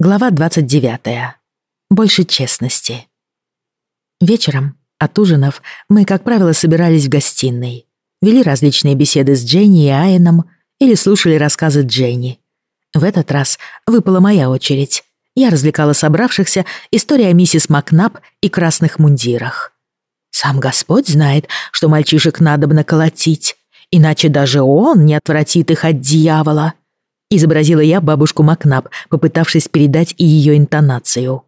Глава 29. Больше честности. Вечером, отужинав, мы, как правило, собирались в гостиной. Вели различные беседы с Дженни и Айеном или слушали рассказы Дженни. В этот раз выпала моя очередь. Я развлекала собравшихся историей о миссис Макнаб и красных мундирах. Сам Господь знает, что мальчишек надо бы наколотить, иначе даже он не отвратит их от дьявола. Изобразила я бабушку Макнаб, попытавшись передать и ее интонацию.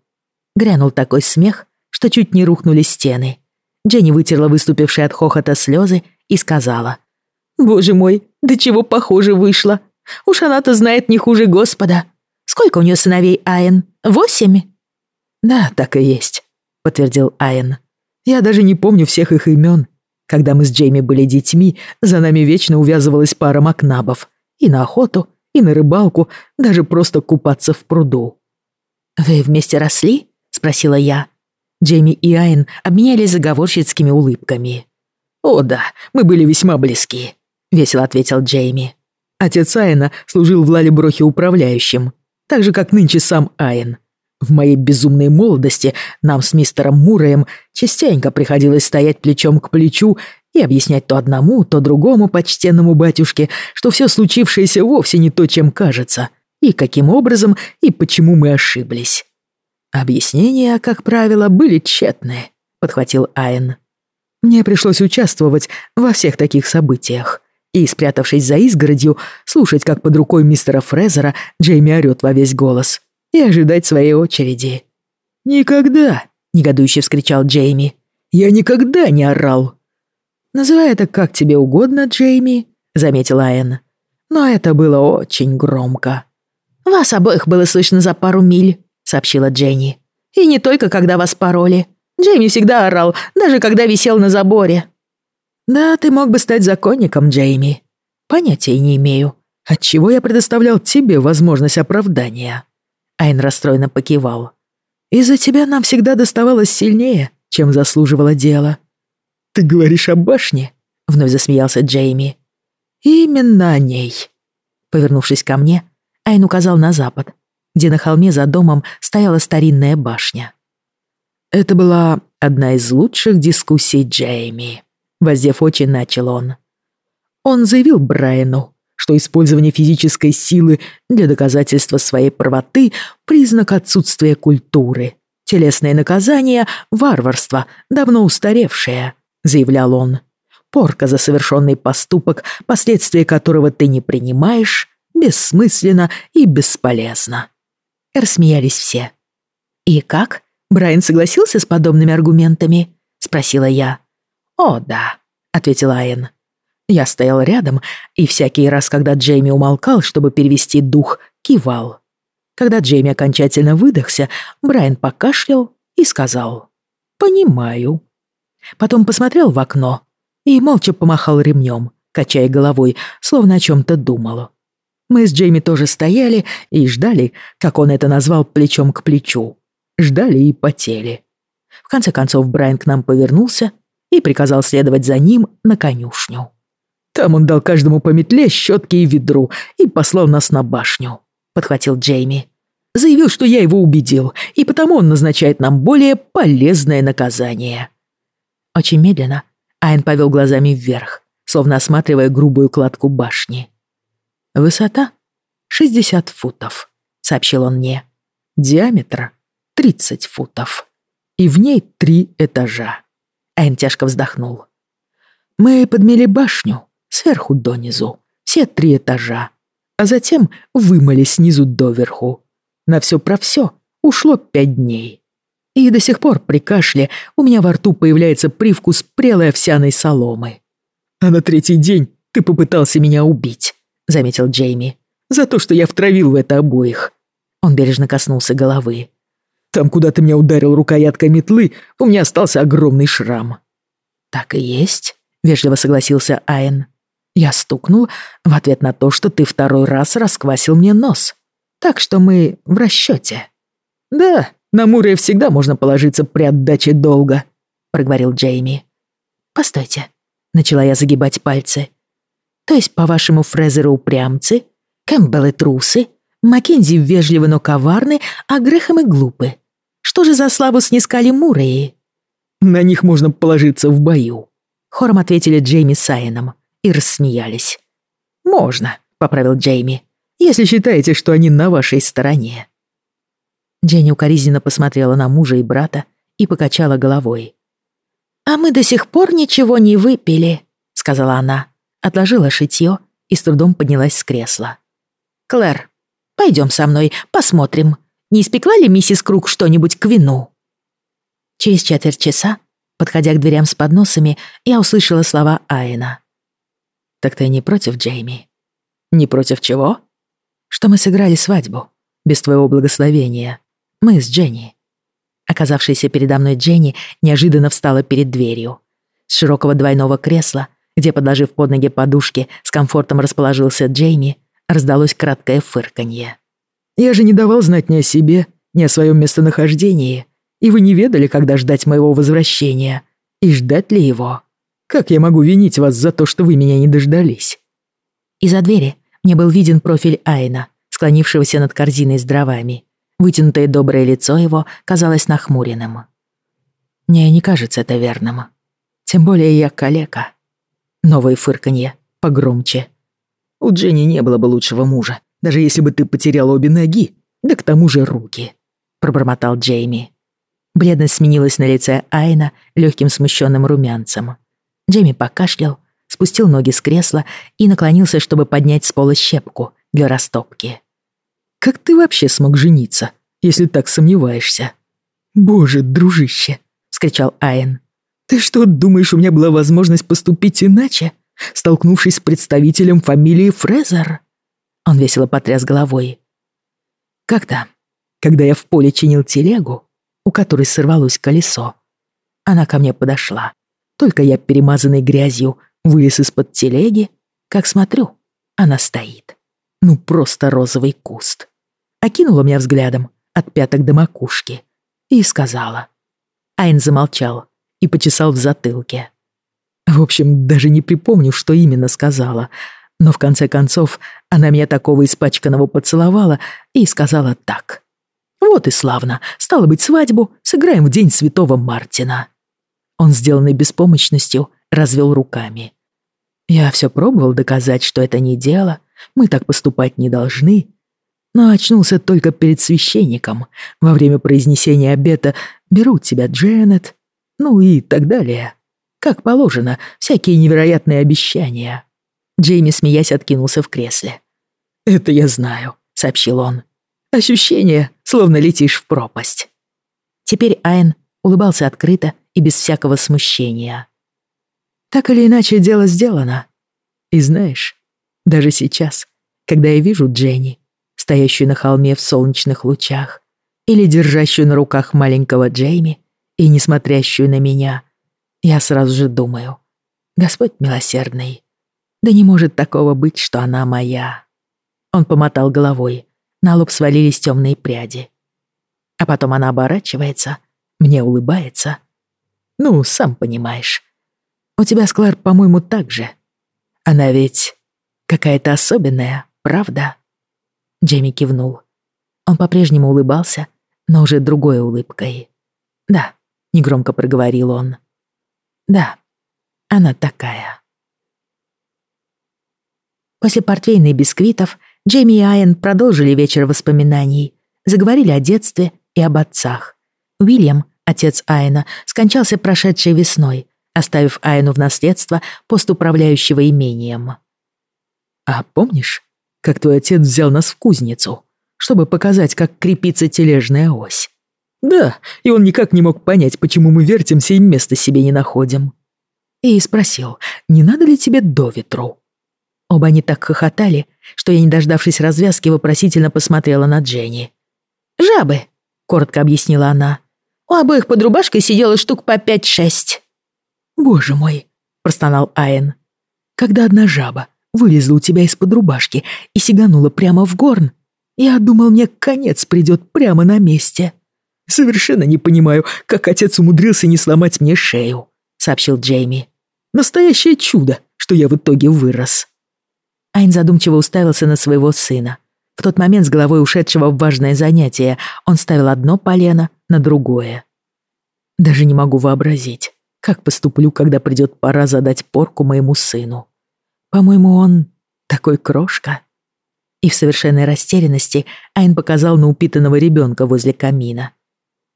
Грянул такой смех, что чуть не рухнули стены. Дженни вытерла выступившие от хохота слезы и сказала. «Боже мой, да чего похоже вышло. Уж она-то знает не хуже Господа. Сколько у нее сыновей, Айн? Восемь?» «Да, так и есть», — подтвердил Айн. «Я даже не помню всех их имен. Когда мы с Джейми были детьми, за нами вечно увязывалась пара Макнабов. И на охоту, и на рыбалку, даже просто купаться в пруду. «Вы вместе росли?» — спросила я. Джейми и Айн обменялись заговорщицкими улыбками. «О да, мы были весьма близки», — весело ответил Джейми. Отец Айна служил в Лалеброхе управляющим, так же, как нынче сам Айн. В моей безумной молодости нам с мистером Мураем частенько приходилось стоять плечом к плечу и объяснять то одному, то другому почтенному батюшке, что все случившееся вовсе не то, чем кажется, и каким образом и почему мы ошиблись. Объяснения, как правило, были тщетны, подхватил Айн. Мне пришлось участвовать во всех таких событиях и, спрятавшись за изгородью, слушать, как под рукой мистера Фрезера Джейми орёт во весь голос, и ожидать своей очереди. «Никогда!» — негодующе вскричал Джейми. «Я никогда не орал!» «Называй это как тебе угодно, Джейми», — заметила Энн. «Но это было очень громко». «Вас обоих было слышно за пару миль», — сообщила Дженни. «И не только когда вас пороли. Джейми всегда орал, даже когда висел на заборе». «Да, ты мог бы стать законником, Джейми. Понятия не имею. Отчего я предоставлял тебе возможность оправдания?» Айн расстроенно покивал. «Из-за тебя нам всегда доставалось сильнее, чем заслуживало дело. «Ты говоришь о башне?» — вновь засмеялся Джейми. «Именно о ней». Повернувшись ко мне, Айн указал на запад, где на холме за домом стояла старинная башня. Это была одна из лучших дискуссий Джейми. Воздев очи, начал он. Он заявил Брайану, что использование физической силы для доказательства своей правоты — признак отсутствия культуры. Телесное наказание — варварство, давно устаревшее заявлял он. Порка за совершенный поступок, последствия которого ты не принимаешь, бессмысленно и бесполезно. Рассмеялись все. «И как? Брайан согласился с подобными аргументами?» — спросила я. «О, да», — ответил Айен. Я стоял рядом, и всякий раз, когда Джейми умолкал, чтобы перевести дух, кивал. Когда Джейми окончательно выдохся, Брайан покашлял и сказал «Понимаю». Потом посмотрел в окно и молча помахал ремнем, качая головой, словно о чем-то думал. Мы с Джейми тоже стояли и ждали, как он это назвал, плечом к плечу. Ждали и потели. В конце концов Брайан к нам повернулся и приказал следовать за ним на конюшню. Там он дал каждому по метле, щетке и ведру и послал нас на башню, подхватил Джейми. Заявил, что я его убедил, и потому он назначает нам более полезное наказание. Очень медленно Айн повел глазами вверх, словно осматривая грубую кладку башни. «Высота — 60 футов», — сообщил он мне. «Диаметр — 30 футов. И в ней три этажа». Айн тяжко вздохнул. «Мы подмели башню сверху донизу, все три этажа, а затем вымыли снизу доверху. На все про все ушло пять дней. И до сих пор при кашле у меня во рту появляется привкус прелой овсяной соломы. «А на третий день ты попытался меня убить», — заметил Джейми. «За то, что я втравил в это обоих». Он бережно коснулся головы. «Там, куда ты меня ударил рукояткой метлы, у меня остался огромный шрам». «Так и есть», — вежливо согласился Айн. Я стукнул в ответ на то, что ты второй раз расквасил мне нос. Так что мы в расчете. «Да, на Мурия всегда можно положиться при отдаче долга», — проговорил Джейми. «Постойте», — начала я загибать пальцы. «То есть, по-вашему, Фрезеры упрямцы, Кэмпбеллы трусы, Маккензи вежливы, но коварны, а Грэхэм и глупы. Что же за славу снискали Муреи?» «На них можно положиться в бою», — хором ответили Джейми с Айеном и рассмеялись. «Можно», — поправил Джейми, «если считаете, что они на вашей стороне». Дженни укоризненно посмотрела на мужа и брата и покачала головой. «А мы до сих пор ничего не выпили», — сказала она, отложила шитьё и с трудом поднялась с кресла. «Клэр, пойдем со мной, посмотрим, не испекла ли миссис Круг что-нибудь к вину?» Через четверть часа, подходя к дверям с подносами, я услышала слова Айна. «Так ты не против, Джейми?» «Не против чего?» «Что мы сыграли свадьбу, без твоего благословения. Мы с Дженни». Оказавшаяся передо мной Дженни неожиданно встала перед дверью. С широкого двойного кресла, где, подложив под ноги подушки, с комфортом расположился Джейми, раздалось краткое фырканье. «Я же не давал знать ни о себе, ни о своем местонахождении, и вы не ведали, когда ждать моего возвращения, и ждать ли его. Как я могу винить вас за то, что вы меня не дождались?» Из-за двери мне был виден профиль Айна, склонившегося над корзиной с дровами. Вытянутое доброе лицо его казалось нахмуренным. Мне не кажется это верным. Тем более я калека. Новое фырканье, погромче. У Дженни не было бы лучшего мужа, даже если бы ты потерял обе ноги, да к тому же руки, пробормотал Джейми. Бледность сменилась на лице Айна легким смущенным румянцем. Джейми покашлял, спустил ноги с кресла и наклонился, чтобы поднять с пола щепку для растопки. Как ты вообще смог жениться, если так сомневаешься? Боже, дружище, вскричал Айн. Ты что, думаешь, у меня была возможность поступить иначе, столкнувшись с представителем фамилии Фрезер? Он весело потряс головой. Как-то, когда я в поле чинил телегу, у которой сорвалось колесо, она ко мне подошла. Только я, перемазанный грязью, вылез из-под телеги, как смотрю, она стоит. Ну, просто розовый куст окинула меня взглядом от пяток до макушки и сказала. Айн замолчал и почесал в затылке. В общем, даже не припомню, что именно сказала, но в конце концов она меня такого испачканного поцеловала и сказала так. «Вот и славно, стало быть, свадьбу сыграем в день святого Мартина». Он, сделанный беспомощностью, развел руками. Я все пробовал доказать, что это не дело, мы так поступать не должны, но очнулся только перед священником во время произнесения обета «Берут тебя, Дженнет», ну и так далее. Как положено, всякие невероятные обещания. Джейми, смеясь, откинулся в кресле. «Это я знаю», — сообщил он. «Ощущение, словно летишь в пропасть». Теперь Айн улыбался открыто и без всякого смущения. Так или иначе, дело сделано. И знаешь, даже сейчас, когда я вижу Дженни, стоящую на холме в солнечных лучах, или держащую на руках маленького Джейми и не смотрящую на меня, я сразу же думаю, Господь милосердный, да не может такого быть, что она моя. Он помотал головой, на лоб свалились темные пряди. А потом она оборачивается, мне улыбается. Ну, сам понимаешь. У тебя, Склар, по-моему, так же. Она ведь какая-то особенная, правда? Джейми кивнул. Он по-прежнему улыбался, но уже другой улыбкой. «Да», — негромко проговорил он. «Да, она такая». После портвейной бисквитов Джейми и Айен продолжили вечер воспоминаний, заговорили о детстве и об отцах. Уильям, отец Айена, скончался прошедшей весной, оставив Айену в наследство пост управляющего имением. «А помнишь, как твой отец взял нас в кузницу, чтобы показать, как крепится тележная ось. Да, и он никак не мог понять, почему мы вертимся и места себе не находим. И спросил, не надо ли тебе до ветру? Оба они так хохотали, что я, не дождавшись развязки, вопросительно посмотрела на Дженни. «Жабы», — коротко объяснила она. «У обоих под рубашкой сидело штук по пять-шесть». «Боже мой», — простонал Айн. «Когда одна жаба вылезла у тебя из-под рубашки и сиганула прямо в горн. Я думал, мне конец придет прямо на месте. Совершенно не понимаю, как отец умудрился не сломать мне шею, сообщил Джейми. Настоящее чудо, что я в итоге вырос. Айн задумчиво уставился на своего сына. В тот момент с головой ушедшего в важное занятие он ставил одно полено на другое. Даже не могу вообразить, как поступлю, когда придет пора задать порку моему сыну. По-моему, он такой крошка. И в совершенной растерянности Айн показал на упитанного ребенка возле камина.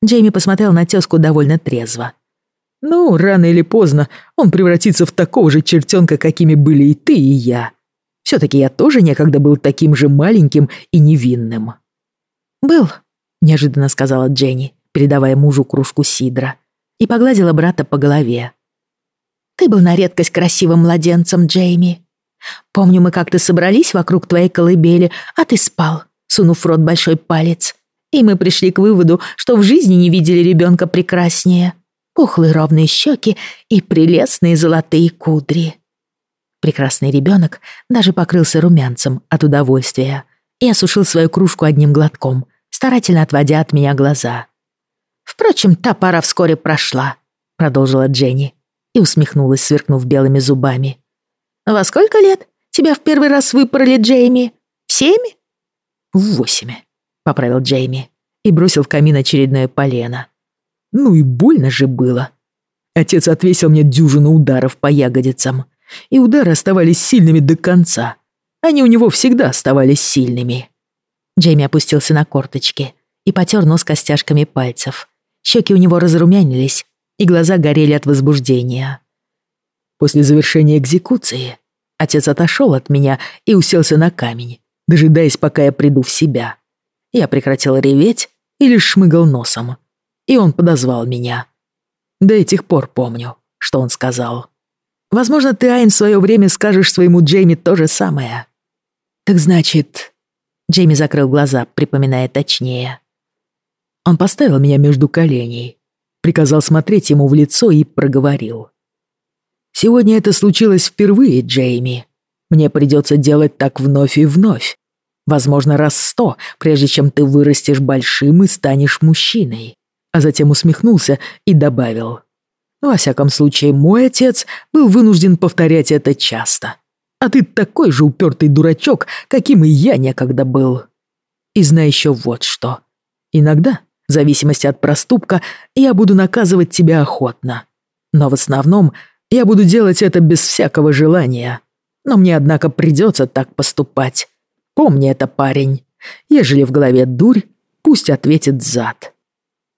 Джейми посмотрел на тезку довольно трезво. «Ну, рано или поздно он превратится в такого же чертенка, какими были и ты, и я. Все-таки я тоже некогда был таким же маленьким и невинным». «Был», — неожиданно сказала Дженни, передавая мужу кружку сидра, и погладила брата по голове. «Ты был на редкость красивым младенцем, Джейми. Помню, мы как-то собрались вокруг твоей колыбели, а ты спал, сунув в рот большой палец. И мы пришли к выводу, что в жизни не видели ребенка прекраснее. Пухлые ровные щеки и прелестные золотые кудри. Прекрасный ребенок даже покрылся румянцем от удовольствия и осушил свою кружку одним глотком, старательно отводя от меня глаза. «Впрочем, та пора вскоре прошла», — продолжила Дженни и усмехнулась, сверкнув белыми зубами. «Во сколько лет тебя в первый раз выпороли, Джейми? В семь?» «В восемь», — поправил Джейми и бросил в камин очередное полено. «Ну и больно же было. Отец отвесил мне дюжину ударов по ягодицам, и удары оставались сильными до конца. Они у него всегда оставались сильными». Джейми опустился на корточки и потер нос костяшками пальцев. Щеки у него разрумянились, и глаза горели от возбуждения. После завершения экзекуции отец отошел от меня и уселся на камень, дожидаясь, пока я приду в себя. Я прекратил реветь и лишь шмыгал носом. И он подозвал меня. До этих пор помню, что он сказал. Возможно, ты, Айн, в свое время скажешь своему Джейми то же самое. Так значит... Джейми закрыл глаза, припоминая точнее. Он поставил меня между коленей, приказал смотреть ему в лицо и проговорил. «Сегодня это случилось впервые, Джейми. Мне придется делать так вновь и вновь, Возможно, раз сто, прежде чем ты вырастешь большим и станешь мужчиной. А затем усмехнулся и добавил. Во всяком случае, мой отец был вынужден повторять это часто. А ты такой же упертый дурачок, каким и я некогда был. И знай еще вот что. Иногда, в зависимости от проступка, я буду наказывать тебя охотно. Но в основном я буду делать это без всякого желания. Но мне, однако, придется так поступать. Помни это, парень. Ежели в голове дурь, пусть ответит зад.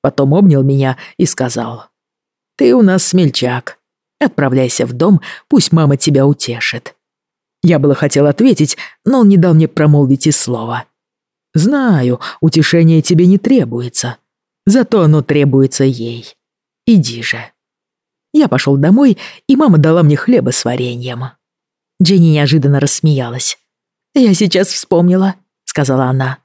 Потом обнял меня и сказал. Ты у нас смельчак. Отправляйся в дом, пусть мама тебя утешит. Я было хотел ответить, но он не дал мне промолвить и слова. Знаю, утешение тебе не требуется. Зато оно требуется ей. Иди же. Я пошел домой, и мама дала мне хлеба с вареньем. Дженни неожиданно рассмеялась. «Я сейчас вспомнила», — сказала она.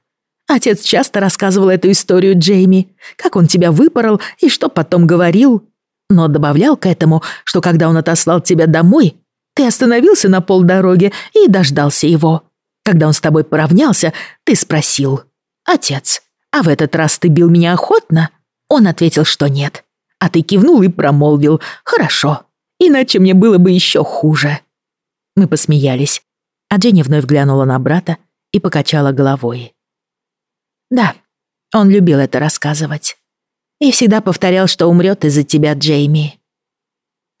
«Отец часто рассказывал эту историю Джейми, как он тебя выпорол и что потом говорил. Но добавлял к этому, что когда он отослал тебя домой, ты остановился на полдороге и дождался его. Когда он с тобой поравнялся, ты спросил, «Отец, а в этот раз ты бил меня охотно?» Он ответил, что нет. А ты кивнул и промолвил, «Хорошо, иначе мне было бы еще хуже». Мы посмеялись, а Дженни вновь глянула на брата и покачала головой. «Да, он любил это рассказывать. И всегда повторял, что умрет из-за тебя, Джейми».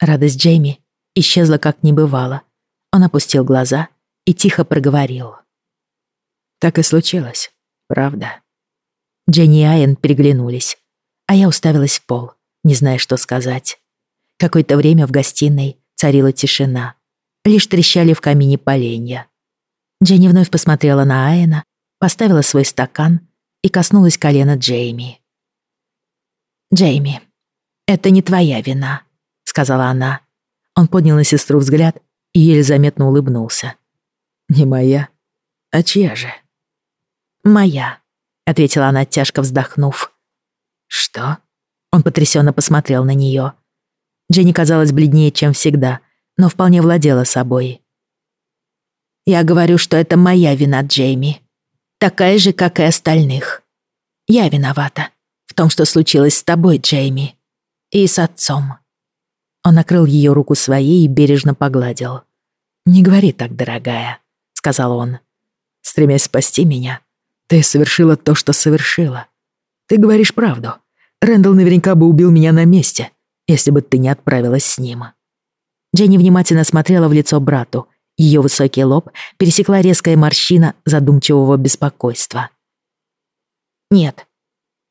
Радость Джейми исчезла как не бывало. Он опустил глаза и тихо проговорил. «Так и случилось, правда?» Дженни и Айен переглянулись, а я уставилась в пол, не зная, что сказать. Какое-то время в гостиной царила тишина лишь трещали в камине поленья. Дженни вновь посмотрела на Айена, поставила свой стакан и коснулась колена Джейми. «Джейми, это не твоя вина», — сказала она. Он поднял на сестру взгляд и еле заметно улыбнулся. «Не моя? А чья же?» «Моя», — ответила она, тяжко вздохнув. «Что?» Он потрясенно посмотрел на нее. Дженни казалась бледнее, чем всегда, но вполне владела собой. «Я говорю, что это моя вина, Джейми. Такая же, как и остальных. Я виновата в том, что случилось с тобой, Джейми. И с отцом». Он накрыл ее руку своей и бережно погладил. «Не говори так, дорогая», — сказал он. «Стремясь спасти меня, Ты совершила то, что совершила. Ты говоришь правду. Рэндалл наверняка бы убил меня на месте, если бы ты не отправилась с ним». Дженни внимательно смотрела в лицо брату. Ее высокий лоб пересекла резкая морщина задумчивого беспокойства. «Нет,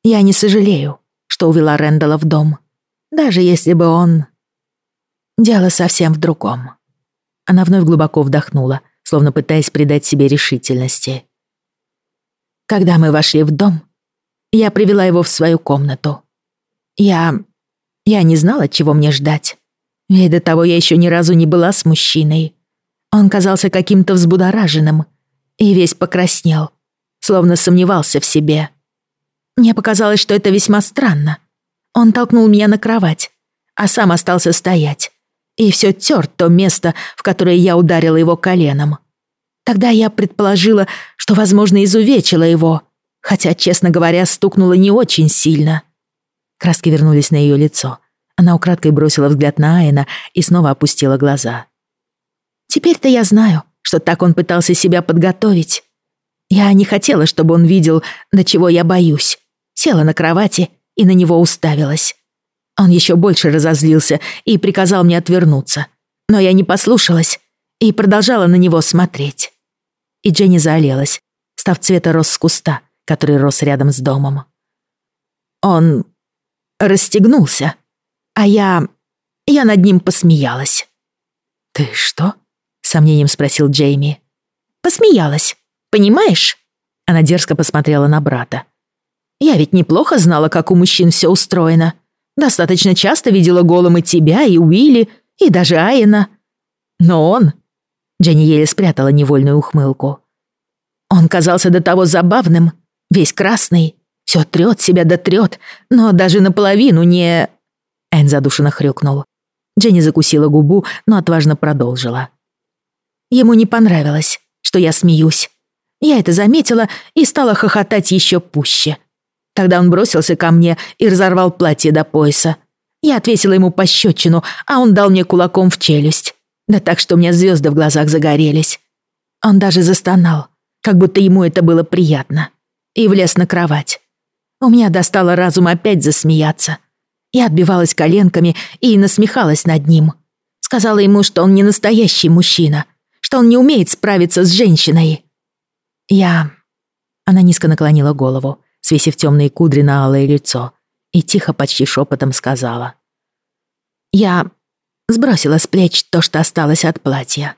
я не сожалею, что увела Рэндалла в дом. Даже если бы он... Дело совсем в другом». Она вновь глубоко вдохнула, словно пытаясь придать себе решительности. Когда мы вошли в дом, я привела его в свою комнату. Я... я не знала, чего мне ждать. Ведь до того я еще ни разу не была с мужчиной. Он казался каким-то взбудораженным и весь покраснел, словно сомневался в себе. Мне показалось, что это весьма странно. Он толкнул меня на кровать, а сам остался стоять. И все тер то место, в которое я ударила его коленом. Тогда я предположила, что, возможно, изувечила его, хотя, честно говоря, стукнула не очень сильно. Краски вернулись на ее лицо. Она украдкой бросила взгляд на Айна и снова опустила глаза. «Теперь-то я знаю, что так он пытался себя подготовить. Я не хотела, чтобы он видел, до чего я боюсь. Села на кровати и на него уставилась. Он еще больше разозлился и приказал мне отвернуться. Но я не послушалась и продолжала на него смотреть и Дженни заолелась, став цвета роз с куста, который рос рядом с домом. Он расстегнулся, а я... я над ним посмеялась. «Ты что?» — сомнением спросил Джейми. «Посмеялась, понимаешь?» Она дерзко посмотрела на брата. «Я ведь неплохо знала, как у мужчин все устроено. Достаточно часто видела голым и тебя, и Уилли, и даже Айена. Но он Дженни еле спрятала невольную ухмылку. Он казался до того забавным, весь красный, все трет себя да трет, но даже наполовину не... Энн задушенно хрюкнул. Дженни закусила губу, но отважно продолжила. Ему не понравилось, что я смеюсь. Я это заметила и стала хохотать еще пуще. Тогда он бросился ко мне и разорвал платье до пояса. Я отвесила ему пощечину, а он дал мне кулаком в челюсть. Да так, что у меня звезды в глазах загорелись. Он даже застонал, как будто ему это было приятно, и влез на кровать. У меня достало разум опять засмеяться. Я отбивалась коленками и насмехалась над ним. Сказала ему, что он не настоящий мужчина, что он не умеет справиться с женщиной. Я... Она низко наклонила голову, свесив темные кудри на алое лицо, и тихо, почти шепотом сказала. «Я сбросила с плеч то, что осталось от платья,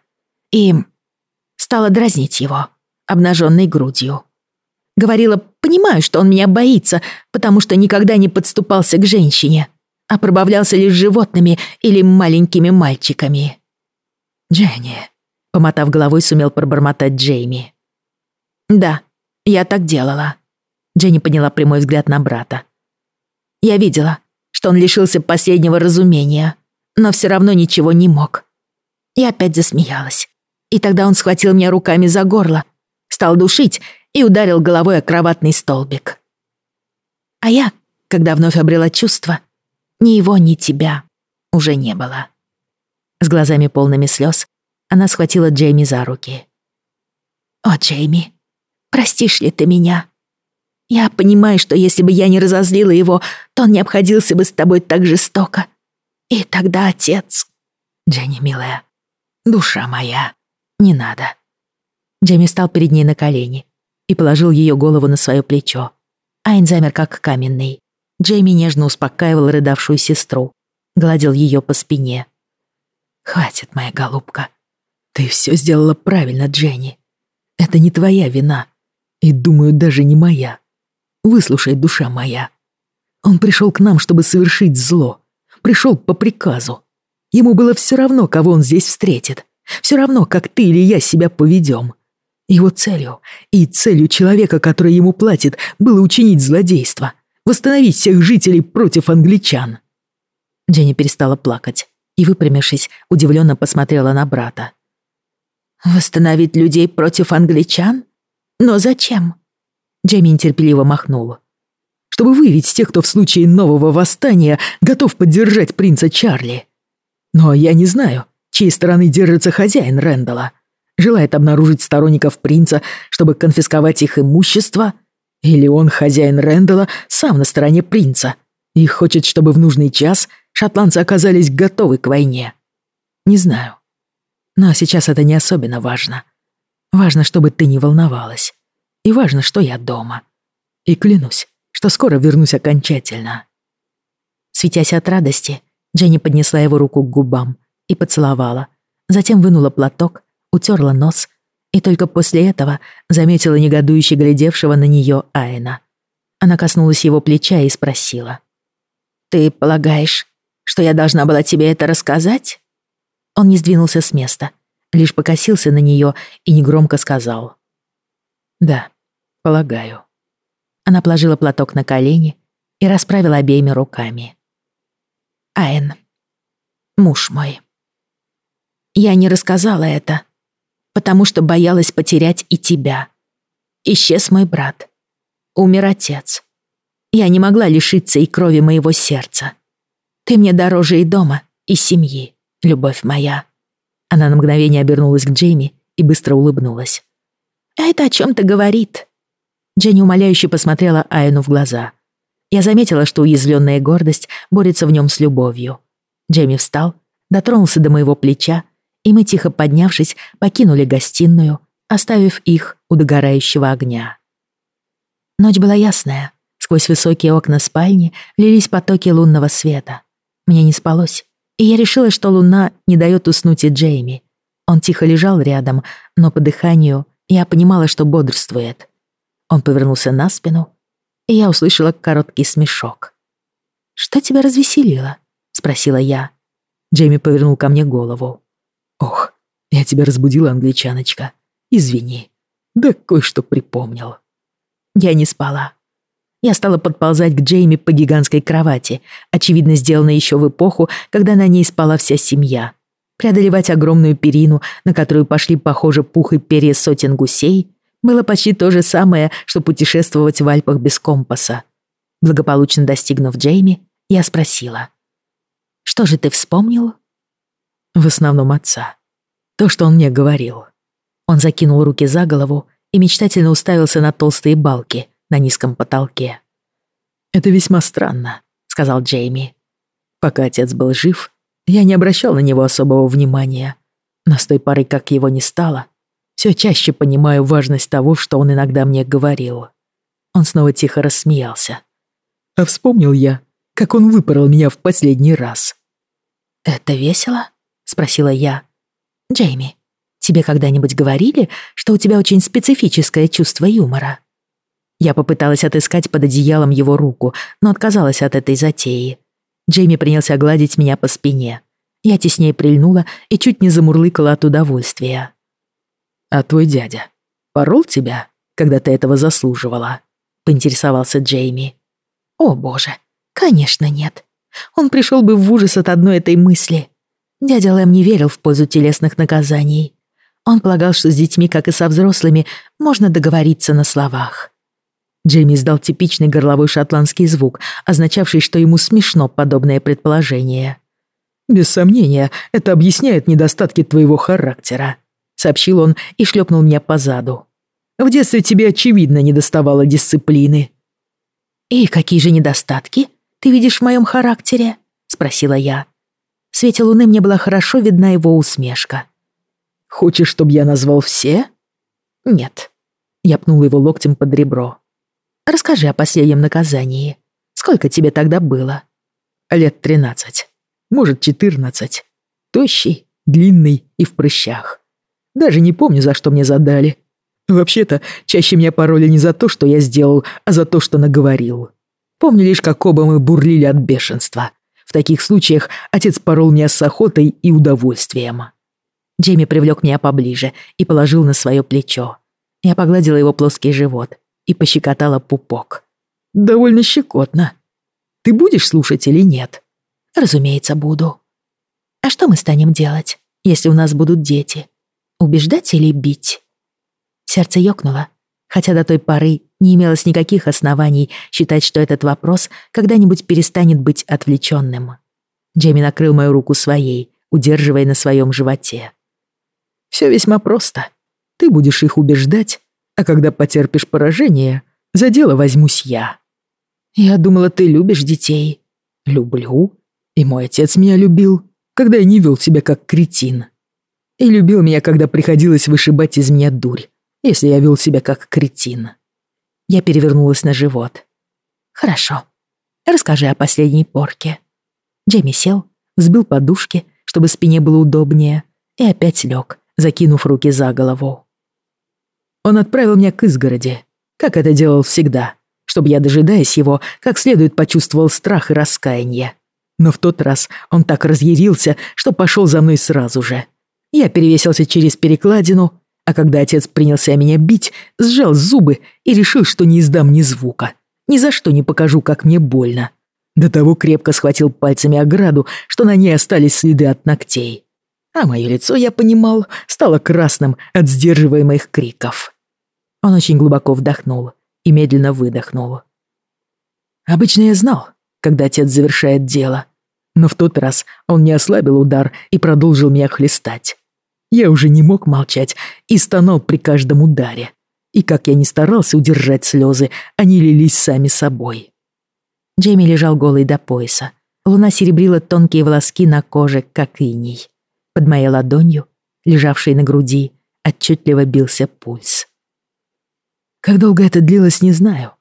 и стала дразнить его, обнаженной грудью. Говорила, понимаю, что он меня боится, потому что никогда не подступался к женщине, а пробавлялся лишь животными или маленькими мальчиками. «Дженни», — помотав головой, сумел пробормотать Джейми. «Да, я так делала». Дженни подняла прямой взгляд на брата. «Я видела, что он лишился последнего разумения, но все равно ничего не мог. Я опять засмеялась. И тогда он схватил меня руками за горло, стал душить и ударил головой о кроватный столбик. А я, когда вновь обрела чувство, ни его, ни тебя уже не было. С глазами полными слез она схватила Джейми за руки. «О, Джейми, простишь ли ты меня? Я понимаю, что если бы я не разозлила его, то он не обходился бы с тобой так жестоко. И тогда отец... Дженни, милая, душа моя, не надо. Джемми стал перед ней на колени и положил ее голову на свое плечо. Айн замер как каменный. Джейми нежно успокаивал рыдавшую сестру, гладил ее по спине. «Хватит, моя голубка. Ты все сделала правильно, Дженни. Это не твоя вина. И, думаю, даже не моя. Выслушай, душа моя. Он пришел к нам, чтобы совершить зло пришел по приказу. Ему было все равно, кого он здесь встретит. Все равно, как ты или я себя поведем. Его целью и целью человека, который ему платит, было учинить злодейство, восстановить всех жителей против англичан. Дженни перестала плакать и, выпрямившись, удивленно посмотрела на брата. «Восстановить людей против англичан? Но зачем?» Джейми нетерпеливо махнула чтобы выявить тех, кто в случае нового восстания готов поддержать принца Чарли. Но я не знаю, чьей стороны держится хозяин Рэндала. Желает обнаружить сторонников принца, чтобы конфисковать их имущество? Или он, хозяин Рэндала, сам на стороне принца и хочет, чтобы в нужный час шотландцы оказались готовы к войне? Не знаю. Но сейчас это не особенно важно. Важно, чтобы ты не волновалась. И важно, что я дома. И клянусь, что скоро вернусь окончательно. Светясь от радости, Дженни поднесла его руку к губам и поцеловала. Затем вынула платок, утерла нос и только после этого заметила негодующе глядевшего на нее Айна. Она коснулась его плеча и спросила. «Ты полагаешь, что я должна была тебе это рассказать?» Он не сдвинулся с места, лишь покосился на нее и негромко сказал. «Да, полагаю». Она положила платок на колени и расправила обеими руками. Айн, муж мой. Я не рассказала это, потому что боялась потерять и тебя. Исчез мой брат. Умер отец. Я не могла лишиться и крови моего сердца. Ты мне дороже и дома, и семьи, любовь моя. Она на мгновение обернулась к Джейми и быстро улыбнулась. «А это о чем-то говорит?» Дженни умоляюще посмотрела Айну в глаза. Я заметила, что уязвленная гордость борется в нем с любовью. Джейми встал, дотронулся до моего плеча, и мы, тихо поднявшись, покинули гостиную, оставив их у догорающего огня. Ночь была ясная. Сквозь высокие окна спальни лились потоки лунного света. Мне не спалось, и я решила, что луна не дает уснуть и Джейми. Он тихо лежал рядом, но по дыханию я понимала, что бодрствует. Он повернулся на спину, и я услышала короткий смешок. «Что тебя развеселило?» — спросила я. Джейми повернул ко мне голову. «Ох, я тебя разбудила, англичаночка. Извини. Да кое-что припомнил». Я не спала. Я стала подползать к Джейми по гигантской кровати, очевидно сделанной еще в эпоху, когда на ней спала вся семья. Преодолевать огромную перину, на которую пошли, похоже, пух и перья сотен гусей, было почти то же самое, что путешествовать в Альпах без компаса. Благополучно достигнув Джейми, я спросила. «Что же ты вспомнил?» В основном отца. То, что он мне говорил. Он закинул руки за голову и мечтательно уставился на толстые балки на низком потолке. «Это весьма странно», — сказал Джейми. «Пока отец был жив, я не обращал на него особого внимания. Но с той поры, как его не стало, все чаще понимаю важность того, что он иногда мне говорил. Он снова тихо рассмеялся. А вспомнил я, как он выпорол меня в последний раз. «Это весело?» — спросила я. «Джейми, тебе когда-нибудь говорили, что у тебя очень специфическое чувство юмора?» Я попыталась отыскать под одеялом его руку, но отказалась от этой затеи. Джейми принялся гладить меня по спине. Я теснее прильнула и чуть не замурлыкала от удовольствия. «А твой дядя порол тебя, когда ты этого заслуживала?» — поинтересовался Джейми. «О, боже, конечно нет. Он пришел бы в ужас от одной этой мысли. Дядя Лэм не верил в пользу телесных наказаний. Он полагал, что с детьми, как и со взрослыми, можно договориться на словах». Джейми издал типичный горловой шотландский звук, означавший, что ему смешно подобное предположение. «Без сомнения, это объясняет недостатки твоего характера», сообщил он и шлепнул меня по заду. «В детстве тебе, очевидно, недоставало дисциплины». «И какие же недостатки ты видишь в моем характере?» — спросила я. В свете луны мне была хорошо видна его усмешка. «Хочешь, чтобы я назвал все?» «Нет». Я пнула его локтем под ребро. «Расскажи о последнем наказании. Сколько тебе тогда было?» «Лет тринадцать. Может, четырнадцать. Тощий, длинный и в прыщах. Даже не помню, за что мне задали. Вообще-то, чаще меня пароли не за то, что я сделал, а за то, что наговорил. Помню лишь, как оба мы бурлили от бешенства. В таких случаях отец порол меня с охотой и удовольствием. Джейми привлек меня поближе и положил на свое плечо. Я погладила его плоский живот и пощекотала пупок. «Довольно щекотно. Ты будешь слушать или нет?» «Разумеется, буду. А что мы станем делать, если у нас будут дети?» Убеждать или бить? Сердце ёкнуло, хотя до той поры не имелось никаких оснований считать, что этот вопрос когда-нибудь перестанет быть отвлеченным. Джейми накрыл мою руку своей, удерживая на своем животе. Все весьма просто. Ты будешь их убеждать, а когда потерпишь поражение, за дело возьмусь я. Я думала, ты любишь детей. Люблю. И мой отец меня любил, когда я не вел себя как кретин. И любил меня, когда приходилось вышибать из меня дурь, если я вел себя как кретин. Я перевернулась на живот. Хорошо. Расскажи о последней порке. Джейми сел, взбил подушки, чтобы спине было удобнее, и опять лег, закинув руки за голову. Он отправил меня к изгороди, как это делал всегда, чтобы я, дожидаясь его, как следует почувствовал страх и раскаяние. Но в тот раз он так разъярился, что пошел за мной сразу же. Я перевесился через перекладину, а когда отец принялся меня бить, сжал зубы и решил, что не издам ни звука. Ни за что не покажу, как мне больно. До того крепко схватил пальцами ограду, что на ней остались следы от ногтей. А мое лицо, я понимал, стало красным от сдерживаемых криков. Он очень глубоко вдохнул и медленно выдохнул. Обычно я знал, когда отец завершает дело, но в тот раз он не ослабил удар и продолжил меня хлестать. Я уже не мог молчать и стонал при каждом ударе. И как я не старался удержать слезы, они лились сами собой. Джейми лежал голый до пояса. Луна серебрила тонкие волоски на коже, как иней. Под моей ладонью, лежавшей на груди, отчетливо бился пульс. Как долго это длилось, не знаю.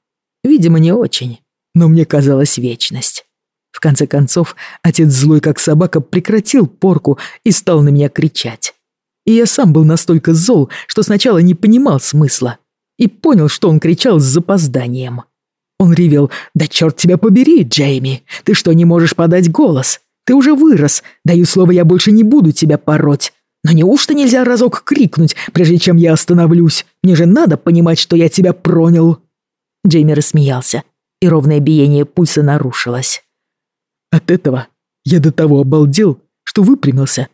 Видимо, не очень, но мне казалась вечность. В конце концов, отец злой как собака прекратил порку и стал на меня кричать. И я сам был настолько зол, что сначала не понимал смысла. И понял, что он кричал с запозданием. Он ревел «Да черт тебя побери, Джейми! Ты что, не можешь подать голос? Ты уже вырос. Даю слово, я больше не буду тебя пороть. Но неужто нельзя разок крикнуть, прежде чем я остановлюсь? Мне же надо понимать, что я тебя пронял!» Джейми рассмеялся, и ровное биение пульса нарушилось. От этого я до того обалдел, что выпрямился,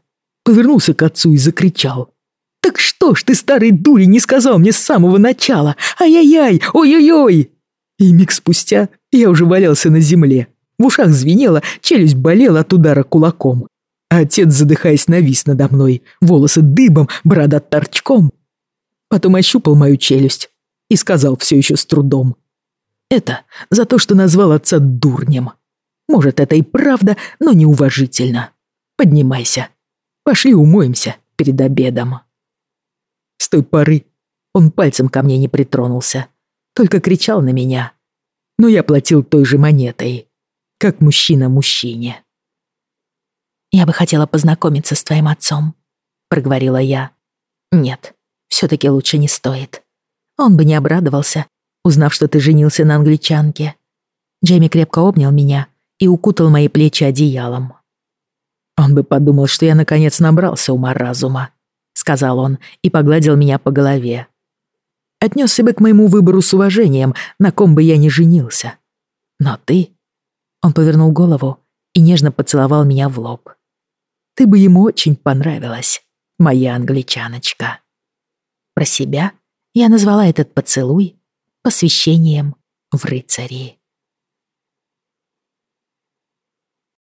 повернулся к отцу и закричал. «Так что ж ты, старый дури, не сказал мне с самого начала? Ай-яй-яй, ой-ой-ой!» И миг спустя я уже валялся на земле. В ушах звенело, челюсть болела от удара кулаком. А отец, задыхаясь, навис надо мной, волосы дыбом, борода торчком. Потом ощупал мою челюсть и сказал все еще с трудом. Это за то, что назвал отца дурнем. Может, это и правда, но неуважительно. Поднимайся. Пошли умоемся перед обедом. С той поры он пальцем ко мне не притронулся, только кричал на меня. Но я платил той же монетой, как мужчина мужчине. «Я бы хотела познакомиться с твоим отцом», — проговорила я. «Нет, все-таки лучше не стоит. Он бы не обрадовался, узнав, что ты женился на англичанке». Джейми крепко обнял меня и укутал мои плечи одеялом. «Он бы подумал, что я наконец набрался ума разума», — сказал он и погладил меня по голове. Отнесся бы к моему выбору с уважением, на ком бы я ни женился. Но ты...» Он повернул голову и нежно поцеловал меня в лоб. Ты бы ему очень понравилась, моя англичаночка». Про себя я назвала этот поцелуй посвящением в рыцари.